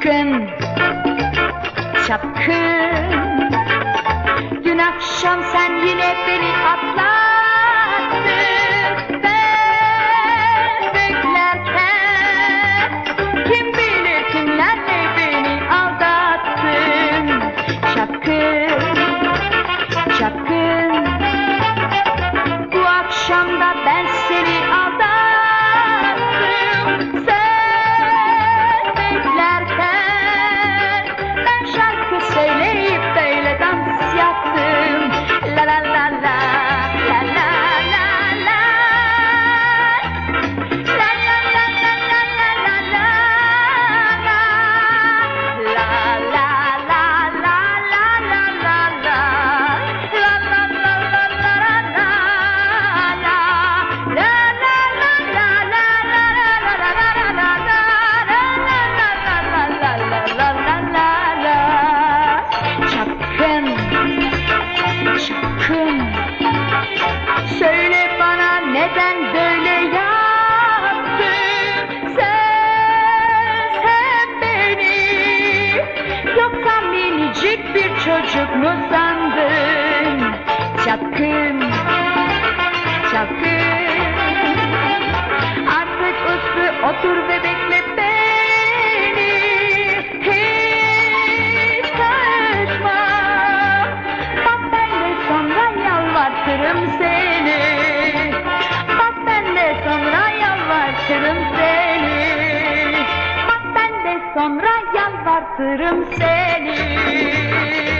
Sakın, sakın Dün akşam sen yine beni atlattın. Ben beklerken Kim bilir kimlerle beni aldattın. Sakın, sakın Bu akşam da ben seni çocuk mu sandın? sonra yalvartırım seni.